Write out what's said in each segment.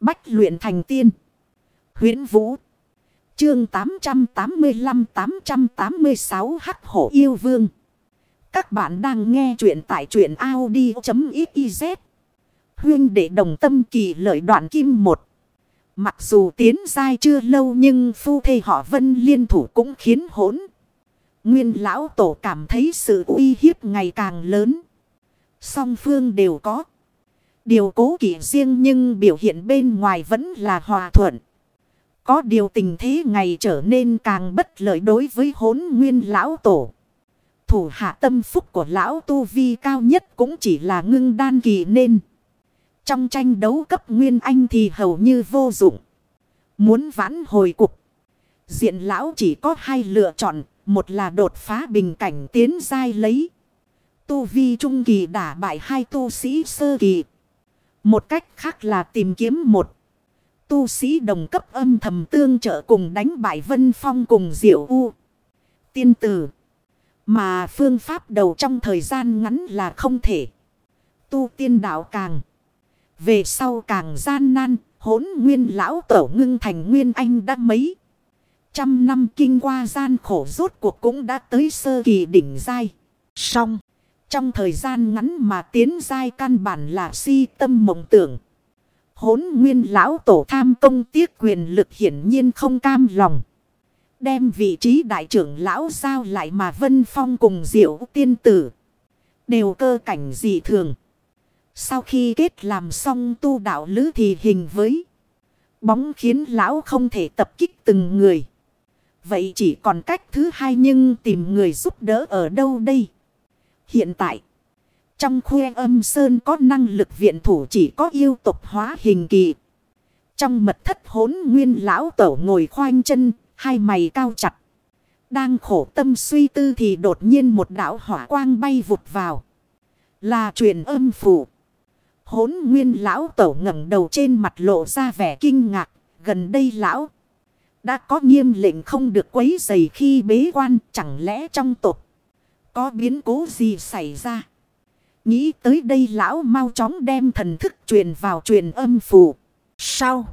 Bách luyện thành tiên. huyễn Vũ. Chương 885-886 Hắc Hổ Yêu Vương. Các bạn đang nghe truyện tại truyện Audi.xyz. Huyên để đồng tâm kỳ lợi đoạn kim một. Mặc dù tiến dai chưa lâu nhưng phu thê họ vân liên thủ cũng khiến hỗn. Nguyên lão tổ cảm thấy sự uy hiếp ngày càng lớn. Song phương đều có. Điều cố kỵ riêng nhưng biểu hiện bên ngoài vẫn là hòa thuận. Có điều tình thế ngày trở nên càng bất lợi đối với hốn nguyên lão tổ. Thủ hạ tâm phúc của lão tu vi cao nhất cũng chỉ là ngưng đan kỳ nên. Trong tranh đấu cấp nguyên anh thì hầu như vô dụng. Muốn vãn hồi cục. Diện lão chỉ có hai lựa chọn. Một là đột phá bình cảnh tiến dai lấy. Tu vi trung kỳ đả bại hai tu sĩ sơ kỳ. Một cách khác là tìm kiếm một. Tu sĩ đồng cấp âm thầm tương trợ cùng đánh bại Vân Phong cùng Diệu U. Tiên tử. Mà phương pháp đầu trong thời gian ngắn là không thể. Tu tiên đạo càng. Về sau càng gian nan, hốn nguyên lão tổ ngưng thành nguyên anh đã mấy. Trăm năm kinh qua gian khổ rốt cuộc cũng đã tới sơ kỳ đỉnh dai. Xong. Trong thời gian ngắn mà tiến giai căn bản là si tâm mộng tưởng. Hốn nguyên lão tổ tham công tiếc quyền lực hiển nhiên không cam lòng. Đem vị trí đại trưởng lão giao lại mà Vân Phong cùng diệu tiên tử. Đều cơ cảnh dị thường. Sau khi kết làm xong tu đạo lữ thì hình với. Bóng khiến lão không thể tập kích từng người. Vậy chỉ còn cách thứ hai nhưng tìm người giúp đỡ ở đâu đây? Hiện tại, trong khuê âm sơn có năng lực viện thủ chỉ có yêu tục hóa hình kỳ. Trong mật thất hốn nguyên lão tổ ngồi khoanh chân, hai mày cao chặt. Đang khổ tâm suy tư thì đột nhiên một đạo hỏa quang bay vụt vào. Là truyền âm phủ. Hốn nguyên lão tổ ngẩng đầu trên mặt lộ ra vẻ kinh ngạc. Gần đây lão đã có nghiêm lệnh không được quấy dày khi bế quan chẳng lẽ trong tộc có biến cố gì xảy ra. Nghĩ tới đây lão mau chóng đem thần thức truyền vào truyền âm phù. Sau,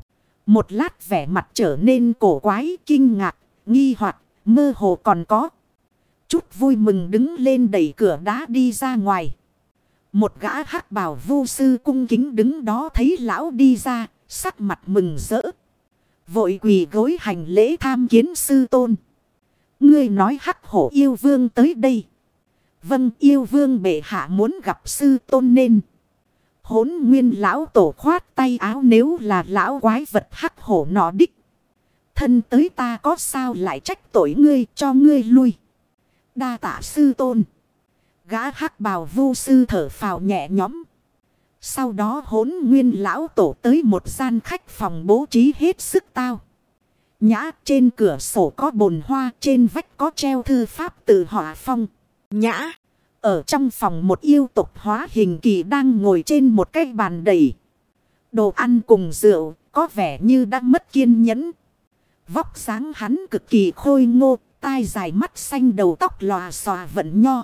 một lát vẻ mặt trở nên cổ quái, kinh ngạc, nghi hoặc mơ hồ còn có. Chút vui mừng đứng lên đẩy cửa đá đi ra ngoài. Một gã hắc bảo vô sư cung kính đứng đó thấy lão đi ra, sắc mặt mừng rỡ. Vội quỳ gối hành lễ tham kiến sư tôn. Ngươi nói hắc hổ yêu vương tới đây. Vâng yêu vương bệ hạ muốn gặp sư tôn nên. Hốn nguyên lão tổ khoát tay áo nếu là lão quái vật hắc hổ nọ đích. Thân tới ta có sao lại trách tội ngươi, cho ngươi lui. Đa tạ sư tôn. Gã hắc bào vu sư thở phào nhẹ nhõm. Sau đó hốn nguyên lão tổ tới một gian khách phòng bố trí hết sức tao. Nhã trên cửa sổ có bồn hoa, trên vách có treo thư pháp từ họa phong. Nhã. Ở trong phòng một yêu tục hóa hình kỳ đang ngồi trên một cái bàn đầy. Đồ ăn cùng rượu có vẻ như đã mất kiên nhẫn. Vóc sáng hắn cực kỳ khôi ngô, tai dài mắt xanh đầu tóc lòa xòa vận nho.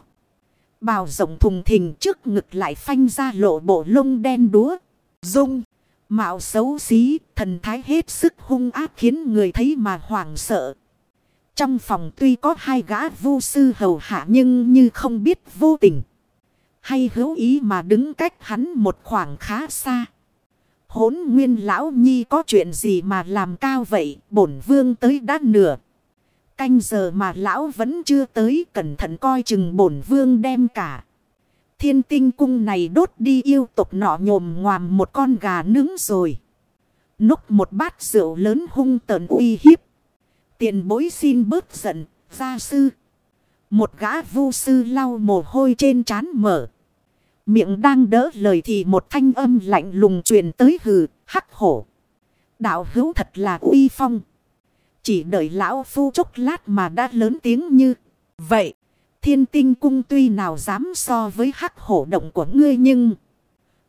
Bào rộng thùng thình trước ngực lại phanh ra lộ bộ lông đen đúa. Dung, mạo xấu xí, thần thái hết sức hung ác khiến người thấy mà hoảng sợ. Trong phòng tuy có hai gã vu sư hầu hạ nhưng như không biết vô tình. Hay hữu ý mà đứng cách hắn một khoảng khá xa. Hốn nguyên lão nhi có chuyện gì mà làm cao vậy bổn vương tới đã nửa. Canh giờ mà lão vẫn chưa tới, cẩn thận coi chừng bổn vương đem cả. Thiên tinh cung này đốt đi yêu tục nọ nhồm ngoàm một con gà nướng rồi. Núc một bát rượu lớn hung tợn uy hiếp. Tiền bối xin bớt giận, gia sư. Một gã vu sư lau mồ hôi trên trán mở. Miệng đang đỡ lời thì một thanh âm lạnh lùng truyền tới hừ, hắc hổ. Đạo hữu thật là uy phong. Chỉ đợi lão phu chốc lát mà đã lớn tiếng như vậy. Thiên tinh cung tuy nào dám so với hắc hổ động của ngươi nhưng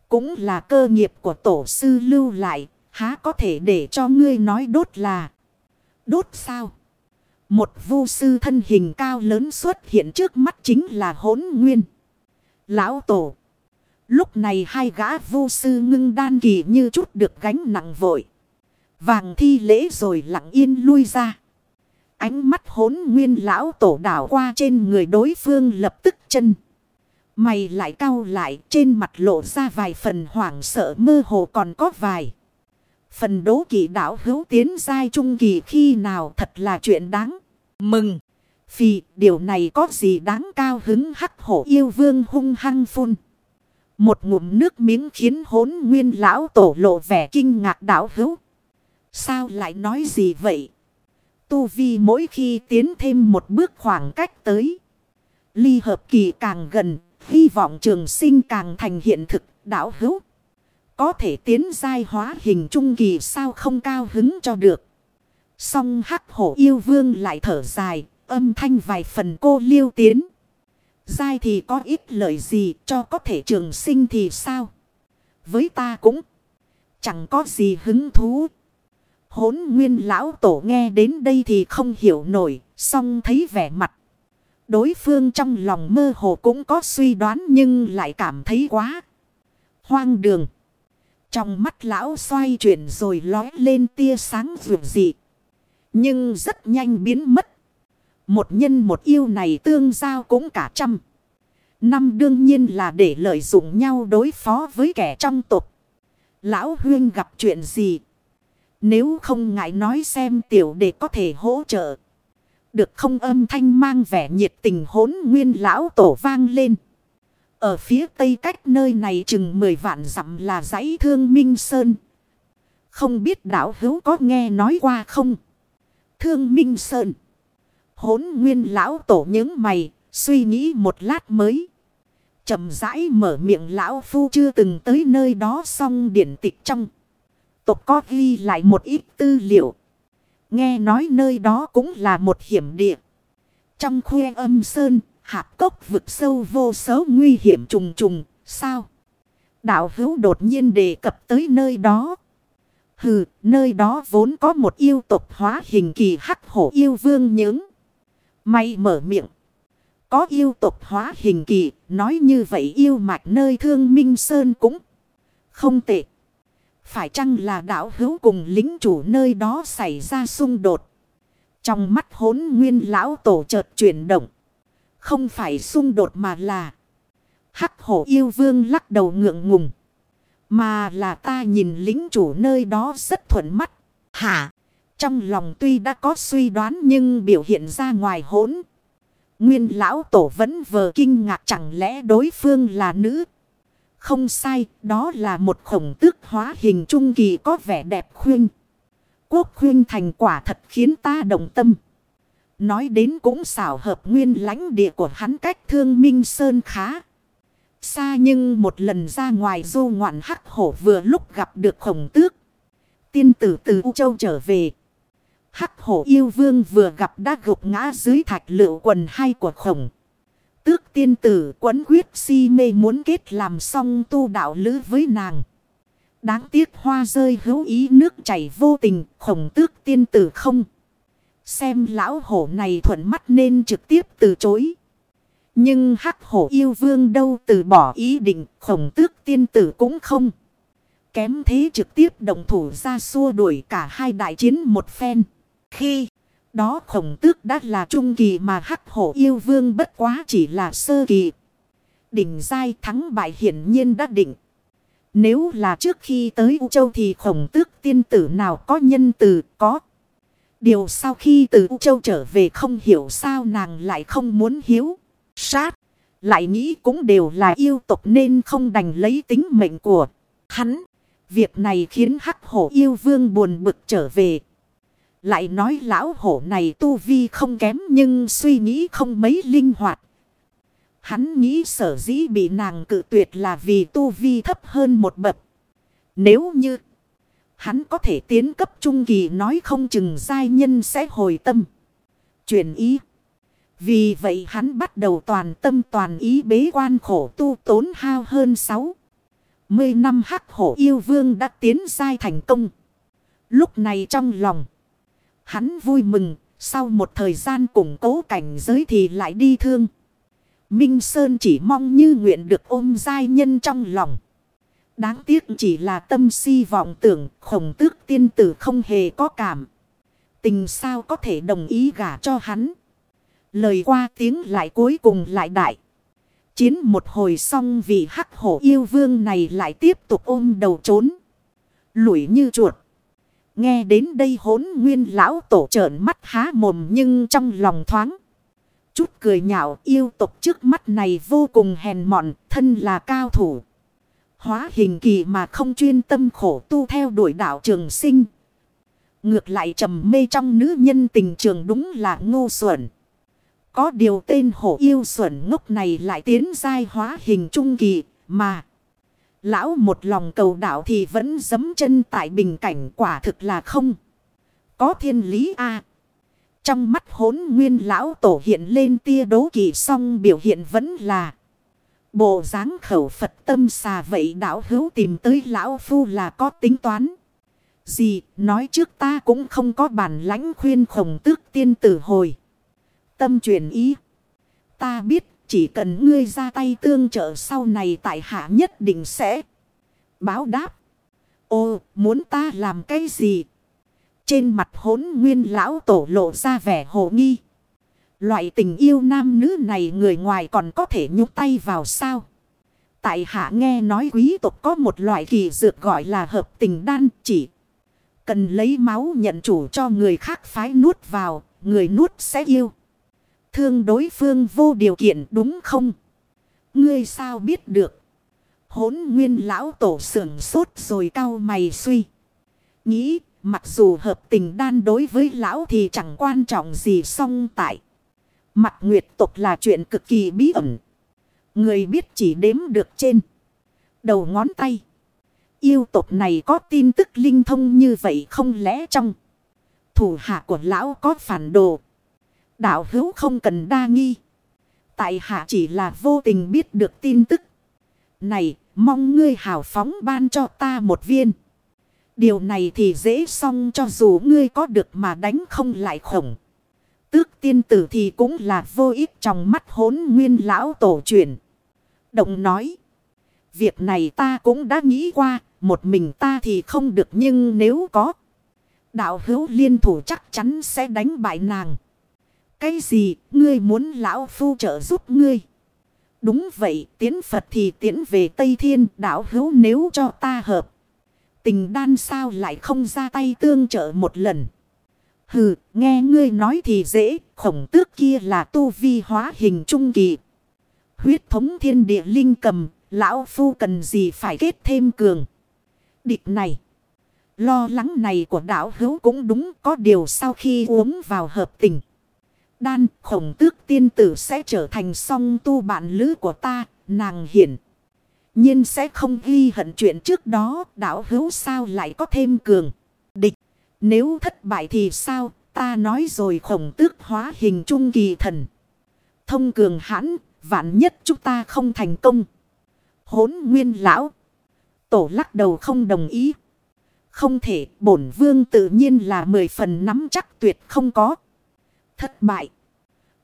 cũng là cơ nghiệp của tổ sư lưu lại. Há có thể để cho ngươi nói đốt là Đốt sao? Một vu sư thân hình cao lớn xuất hiện trước mắt chính là hốn nguyên. Lão tổ. Lúc này hai gã vu sư ngưng đan kỳ như chút được gánh nặng vội. Vàng thi lễ rồi lặng yên lui ra. Ánh mắt hốn nguyên lão tổ đảo qua trên người đối phương lập tức chân. Mày lại cau lại, trên mặt lộ ra vài phần hoảng sợ, mơ hồ còn có vài. Phần đố kỵ đảo hữu tiến giai trung kỳ khi nào thật là chuyện đáng mừng. Vì điều này có gì đáng cao hứng hắc hổ yêu vương hung hăng phun. Một ngụm nước miếng khiến hốn nguyên lão tổ lộ vẻ kinh ngạc đảo hữu. Sao lại nói gì vậy? Tu vi mỗi khi tiến thêm một bước khoảng cách tới. Ly hợp kỳ càng gần, hy vọng trường sinh càng thành hiện thực, đảo hữu. Có thể tiến giai hóa hình trung kỳ sao không cao hứng cho được. Song hắc hổ yêu vương lại thở dài, âm thanh vài phần cô liêu tiến. Giai thì có ít lợi gì cho có thể trường sinh thì sao? Với ta cũng chẳng có gì hứng thú. Hốn nguyên lão tổ nghe đến đây thì không hiểu nổi, song thấy vẻ mặt. Đối phương trong lòng mơ hồ cũng có suy đoán nhưng lại cảm thấy quá hoang đường. Trong mắt lão xoay chuyển rồi lói lên tia sáng vượt dị. Nhưng rất nhanh biến mất. Một nhân một yêu này tương giao cũng cả trăm. Năm đương nhiên là để lợi dụng nhau đối phó với kẻ trong tục. Lão huyên gặp chuyện gì? Nếu không ngại nói xem tiểu đệ có thể hỗ trợ. Được không âm thanh mang vẻ nhiệt tình hốn nguyên lão tổ vang lên. Ở phía tây cách nơi này chừng 10 vạn dặm là dãy thương Minh Sơn. Không biết đảo hữu có nghe nói qua không? Thương Minh Sơn. Hốn nguyên lão tổ những mày, suy nghĩ một lát mới. chậm rãi mở miệng lão phu chưa từng tới nơi đó xong điển tịch trong. Tộc có ghi lại một ít tư liệu. Nghe nói nơi đó cũng là một hiểm địa. Trong khuê âm sơn, hạp cốc vực sâu vô số nguy hiểm trùng trùng, sao? Đạo hữu đột nhiên đề cập tới nơi đó. Hừ, nơi đó vốn có một yêu tộc hóa hình kỳ hắc hổ yêu vương những. May mở miệng. Có yêu tộc hóa hình kỳ, nói như vậy yêu mạch nơi thương minh sơn cũng không tệ. Phải chăng là đạo hữu cùng lính chủ nơi đó xảy ra xung đột? Trong mắt hốn nguyên lão tổ chợt chuyển động. Không phải xung đột mà là. Hắc hổ yêu vương lắc đầu ngượng ngùng. Mà là ta nhìn lính chủ nơi đó rất thuận mắt. Hả? Trong lòng tuy đã có suy đoán nhưng biểu hiện ra ngoài hỗn. Nguyên lão tổ vẫn vờ kinh ngạc chẳng lẽ đối phương là nữ. Không sai, đó là một khổng tước hóa hình trung kỳ có vẻ đẹp khuyên. Quốc khuyên thành quả thật khiến ta động tâm. Nói đến cũng xảo hợp nguyên lãnh địa của hắn cách thương minh sơn khá. Xa nhưng một lần ra ngoài du ngoạn hắc hổ vừa lúc gặp được khổng tước. Tiên tử từ U Châu trở về. Hắc hổ yêu vương vừa gặp đã gục ngã dưới thạch lựu quần hai của khổng. Tước tiên tử quấn quyết si mê muốn kết làm xong tu đạo lữ với nàng. Đáng tiếc hoa rơi hữu ý nước chảy vô tình, khổng tước tiên tử không. Xem lão hổ này thuận mắt nên trực tiếp từ chối. Nhưng hắc hổ yêu vương đâu từ bỏ ý định, khổng tước tiên tử cũng không. Kém thế trực tiếp đồng thủ ra xua đuổi cả hai đại chiến một phen. Khi, đó khổng tước đã là trung kỳ mà hắc hổ yêu vương bất quá chỉ là sơ kỳ. Đỉnh giai thắng bại hiển nhiên đã định. Nếu là trước khi tới U Châu thì khổng tước tiên tử nào có nhân từ, có. Điều sau khi từ U Châu trở về không hiểu sao nàng lại không muốn hiếu. Sát. Lại nghĩ cũng đều là yêu tục nên không đành lấy tính mệnh của hắn. Việc này khiến hắc hổ yêu vương buồn bực trở về. Lại nói lão hổ này tu vi không kém nhưng suy nghĩ không mấy linh hoạt. Hắn nghĩ sở dĩ bị nàng cự tuyệt là vì tu vi thấp hơn một bậc. Nếu như hắn có thể tiến cấp trung kỳ nói không chừng giai nhân sẽ hồi tâm. Chuyển ý. Vì vậy hắn bắt đầu toàn tâm toàn ý bế quan khổ tu tốn hao hơn 6. Mươi năm hắc hổ yêu vương đã tiến giai thành công. Lúc này trong lòng. Hắn vui mừng. Sau một thời gian củng cố cảnh giới thì lại đi thương. Minh Sơn chỉ mong như nguyện được ôm giai nhân trong lòng. Đáng tiếc chỉ là tâm si vọng tưởng, khổng tước tiên tử không hề có cảm. Tình sao có thể đồng ý gả cho hắn. Lời qua tiếng lại cuối cùng lại đại. Chiến một hồi xong vì hắc hổ yêu vương này lại tiếp tục ôm đầu trốn. Lủi như chuột. Nghe đến đây hốn nguyên lão tổ trợn mắt há mồm nhưng trong lòng thoáng. Chút cười nhạo yêu tục trước mắt này vô cùng hèn mọn, thân là cao thủ. Hóa hình kỳ mà không chuyên tâm khổ tu theo đuổi đạo trường sinh. Ngược lại trầm mê trong nữ nhân tình trường đúng là ngu xuẩn. Có điều tên hổ yêu xuẩn ngốc này lại tiến giai hóa hình trung kỳ mà. Lão một lòng cầu đạo thì vẫn dấm chân tại bình cảnh quả thực là không. Có thiên lý a Trong mắt hốn nguyên lão tổ hiện lên tia đố kỳ song biểu hiện vẫn là. Bộ dáng khẩu Phật tâm xà vậy đạo hữu tìm tới lão phu là có tính toán. Gì nói trước ta cũng không có bản lãnh khuyên khổng tước tiên tử hồi. Tâm truyền ý. Ta biết chỉ cần ngươi ra tay tương trợ sau này tại hạ nhất định sẽ báo đáp. Ô, muốn ta làm cái gì? Trên mặt hốn nguyên lão tổ lộ ra vẻ hồ nghi. Loại tình yêu nam nữ này người ngoài còn có thể nhúc tay vào sao? Tại hạ nghe nói quý tộc có một loại kỳ dược gọi là hợp tình đan chỉ. Cần lấy máu nhận chủ cho người khác phái nuốt vào, người nuốt sẽ yêu. Thương đối phương vô điều kiện đúng không? Ngươi sao biết được? Hốn nguyên lão tổ sưởng sốt rồi cao mày suy. Nghĩ mặc dù hợp tình đan đối với lão thì chẳng quan trọng gì song tại. Mặt nguyệt tục là chuyện cực kỳ bí ẩn. Người biết chỉ đếm được trên. Đầu ngón tay. Yêu tục này có tin tức linh thông như vậy không lẽ trong. Thủ hạ của lão có phản đồ. Đạo hữu không cần đa nghi. Tại hạ chỉ là vô tình biết được tin tức. Này, mong ngươi hào phóng ban cho ta một viên. Điều này thì dễ xong cho dù ngươi có được mà đánh không lại khổng. Tước tiên tử thì cũng là vô ích trong mắt hốn nguyên lão tổ truyền. Động nói. Việc này ta cũng đã nghĩ qua. Một mình ta thì không được nhưng nếu có. Đạo hữu liên thủ chắc chắn sẽ đánh bại nàng. Cái gì, ngươi muốn lão phu trợ giúp ngươi? Đúng vậy tiến Phật thì tiến về Tây Thiên, đạo hữu nếu cho ta hợp. Tình đan sao lại không ra tay tương trợ một lần. Hừ, nghe ngươi nói thì dễ, khổng tước kia là tu vi hóa hình trung kỳ. Huyết thống thiên địa linh cầm, lão phu cần gì phải kết thêm cường. Địch này, lo lắng này của đạo hữu cũng đúng có điều sau khi uống vào hợp tình. Đan khổng tước tiên tử sẽ trở thành song tu bạn lữ của ta, nàng hiển. nhiên sẽ không ghi hận chuyện trước đó, đạo hữu sao lại có thêm cường. Nếu thất bại thì sao, ta nói rồi khổng tước hóa hình trung kỳ thần. Thông cường hãn, vạn nhất chúng ta không thành công. Hốn nguyên lão. Tổ lắc đầu không đồng ý. Không thể, bổn vương tự nhiên là mười phần nắm chắc tuyệt không có. Thất bại.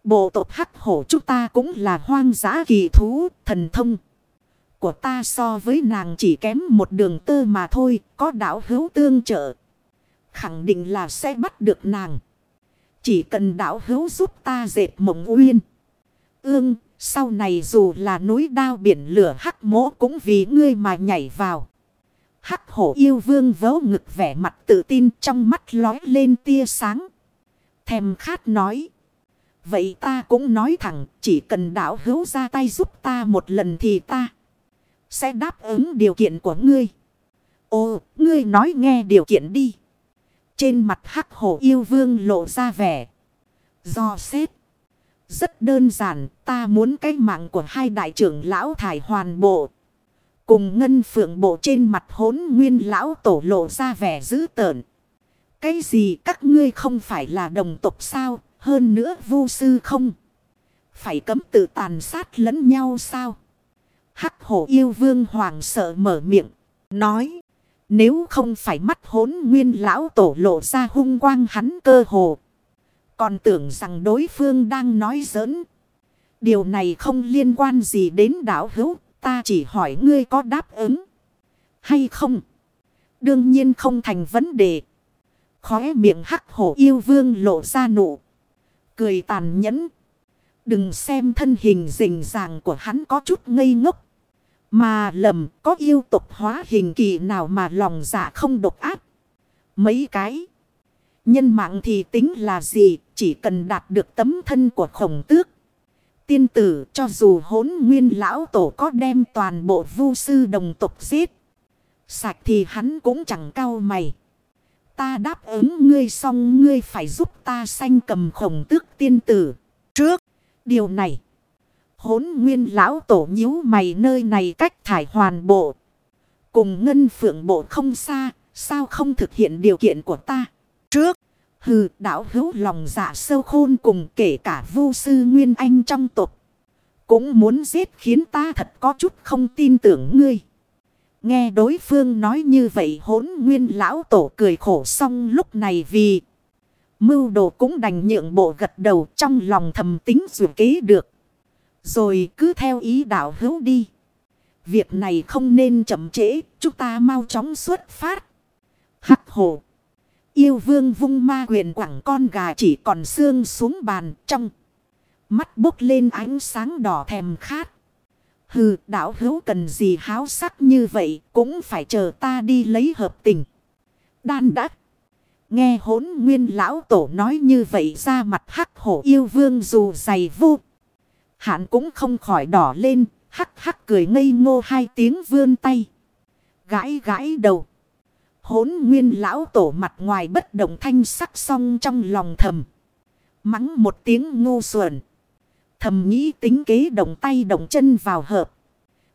Bộ tộc hắc hổ chúng ta cũng là hoang dã kỳ thú, thần thông. Của ta so với nàng chỉ kém một đường tơ mà thôi, có đảo hữu tương trợ. Khẳng định là sẽ bắt được nàng. Chỉ cần đảo hữu giúp ta dệt mộng uyên. Ương, sau này dù là núi đao biển lửa hắc mỗ cũng vì ngươi mà nhảy vào. Hắc hổ yêu vương vớ ngực vẻ mặt tự tin trong mắt lói lên tia sáng. Thèm khát nói. Vậy ta cũng nói thẳng, chỉ cần đảo hữu ra tay giúp ta một lần thì ta sẽ đáp ứng điều kiện của ngươi. Ồ, ngươi nói nghe điều kiện đi. Trên mặt hắc hổ yêu vương lộ ra vẻ. Do xét. Rất đơn giản, ta muốn cái mạng của hai đại trưởng lão thải hoàn bộ. Cùng ngân phượng bộ trên mặt hốn nguyên lão tổ lộ ra vẻ dữ tợn. Cái gì các ngươi không phải là đồng tộc sao? Hơn nữa vu sư không. Phải cấm tự tàn sát lẫn nhau sao? Hắc hổ yêu vương hoàng sợ mở miệng. Nói. Nếu không phải mắt hốn nguyên lão tổ lộ ra hung quang hắn cơ hồ. Còn tưởng rằng đối phương đang nói giỡn. Điều này không liên quan gì đến đảo hữu. Ta chỉ hỏi ngươi có đáp ứng hay không? Đương nhiên không thành vấn đề. Khóe miệng hắc hổ yêu vương lộ ra nụ. Cười tàn nhẫn. Đừng xem thân hình rình ràng của hắn có chút ngây ngốc. Mà lầm có yêu tục hóa hình kỳ nào mà lòng dạ không độc ác. Mấy cái. Nhân mạng thì tính là gì chỉ cần đạt được tấm thân của khổng tước. Tiên tử cho dù hốn nguyên lão tổ có đem toàn bộ vu sư đồng tục giết. Sạch thì hắn cũng chẳng cao mày. Ta đáp ứng ngươi xong ngươi phải giúp ta sanh cầm khổng tước tiên tử. Trước, điều này. Hốn nguyên lão tổ nhíu mày nơi này cách thải hoàn bộ. Cùng ngân phượng bộ không xa, sao không thực hiện điều kiện của ta? Trước, hừ đảo hữu lòng dạ sâu khôn cùng kể cả vu sư Nguyên Anh trong tộc Cũng muốn giết khiến ta thật có chút không tin tưởng ngươi. Nghe đối phương nói như vậy hốn nguyên lão tổ cười khổ xong lúc này vì mưu đồ cũng đành nhượng bộ gật đầu trong lòng thầm tính dù kế được. Rồi cứ theo ý đạo hữu đi. Việc này không nên chậm trễ, chúng ta mau chóng xuất phát. Hắc hồ. Yêu vương vung ma quyền quẳng con gà chỉ còn xương xuống bàn trong. Mắt bốc lên ánh sáng đỏ thèm khát. Hừ, đạo hữu cần gì háo sắc như vậy, cũng phải chờ ta đi lấy hợp tình. Đan đắc. Nghe hốn nguyên lão tổ nói như vậy ra mặt hắc hổ yêu vương dù dày vô. Hạn cũng không khỏi đỏ lên, hắc hắc cười ngây ngô hai tiếng vươn tay. Gãi gãi đầu. Hốn nguyên lão tổ mặt ngoài bất động thanh sắc song trong lòng thầm. Mắng một tiếng ngu xuẩn. Thầm nghĩ tính kế động tay động chân vào hợp.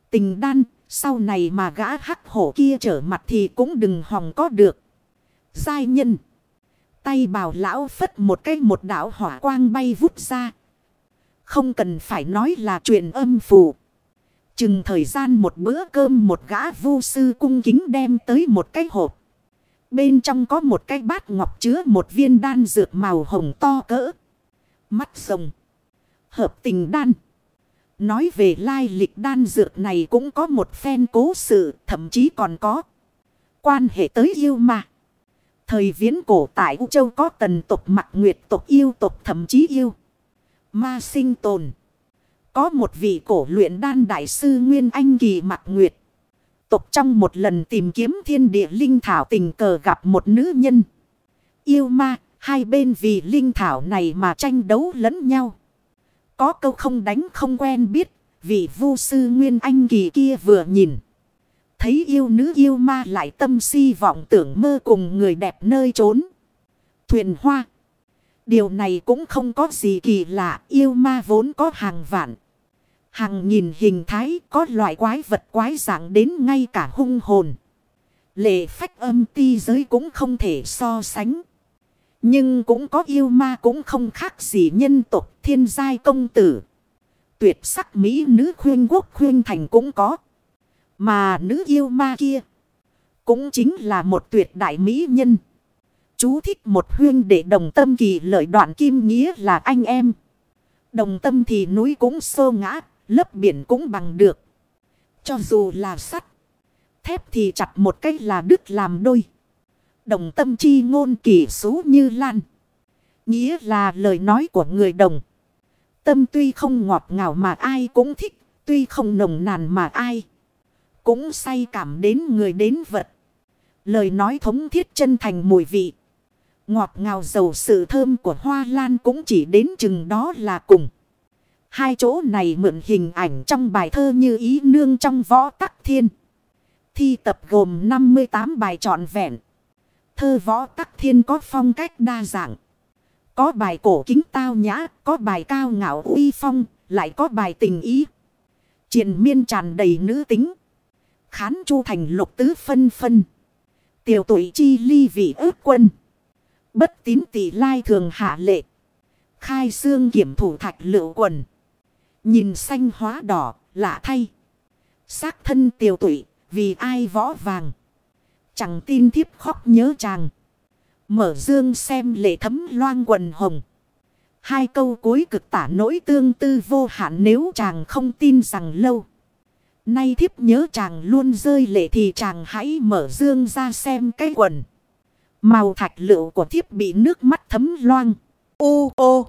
Tình đan, sau này mà gã hắc hổ kia trở mặt thì cũng đừng hòng có được. Giai nhân. Tay bào lão phất một cái một đảo hỏa quang bay vút ra. Không cần phải nói là chuyện âm phủ Chừng thời gian một bữa cơm một gã vu sư cung kính đem tới một cái hộp. Bên trong có một cái bát ngọc chứa một viên đan dược màu hồng to cỡ. Mắt rồng hợp tình đan. Nói về lai lịch đan dược này cũng có một phen cố sự, thậm chí còn có quan hệ tới yêu mà. Thời viễn cổ tại U Châu có tần tộc mặt nguyệt tộc yêu tộc thậm chí yêu. Ma sinh tồn. Có một vị cổ luyện đan đại sư Nguyên Anh Kỳ Mạc nguyệt. Tộc trong một lần tìm kiếm thiên địa linh thảo tình cờ gặp một nữ nhân. Yêu ma, hai bên vì linh thảo này mà tranh đấu lẫn nhau. Có câu không đánh không quen biết. Vị vu sư Nguyên Anh kỳ kia vừa nhìn. Thấy yêu nữ yêu ma lại tâm si vọng tưởng mơ cùng người đẹp nơi trốn. Thuyền hoa. Điều này cũng không có gì kỳ lạ. Yêu ma vốn có hàng vạn. Hàng nhìn hình thái, có loại quái vật quái dạng đến ngay cả hung hồn. Lệ phách âm ti giới cũng không thể so sánh. Nhưng cũng có yêu ma cũng không khác gì nhân tộc, thiên giai công tử. Tuyệt sắc mỹ nữ khuyên quốc khuyên thành cũng có. Mà nữ yêu ma kia. Cũng chính là một tuyệt đại mỹ nhân. Chú thích một huyên để đồng tâm kỳ lợi đoạn kim nghĩa là anh em. Đồng tâm thì núi cũng xô ngã, lớp biển cũng bằng được. Cho dù là sắt, thép thì chặt một cách là đứt làm đôi. Đồng tâm chi ngôn kỳ số như lan. Nghĩa là lời nói của người đồng. Tâm tuy không ngọt ngào mà ai cũng thích. Tuy không nồng nàn mà ai. Cũng say cảm đến người đến vật. Lời nói thống thiết chân thành mùi vị. Ngọt ngào dầu sự thơm của hoa lan cũng chỉ đến chừng đó là cùng. Hai chỗ này mượn hình ảnh trong bài thơ như ý nương trong võ tắc thiên. Thi tập gồm 58 bài trọn vẹn. Thơ võ tắc thiên có phong cách đa dạng. Có bài cổ kính tao nhã, có bài cao ngạo uy phong, lại có bài tình ý. Triền miên tràn đầy nữ tính. Khán chu thành lục tứ phân phân. Tiểu tuổi chi ly vị ước quân. Bất tín tỷ lai thường hạ lệ. Khai xương kiểm thủ thạch lựu quần. Nhìn xanh hóa đỏ, lạ thay. Xác thân tiều tụy, vì ai võ vàng. Chẳng tin thiếp khóc nhớ chàng. Mở dương xem lệ thấm loang quần hồng. Hai câu cuối cực tả nỗi tương tư vô hạn nếu chàng không tin rằng lâu. Nay thiếp nhớ chàng luôn rơi lệ thì chàng hãy mở dương ra xem cái quần. Màu thạch lựu của thiếp bị nước mắt thấm loang. Ô ô!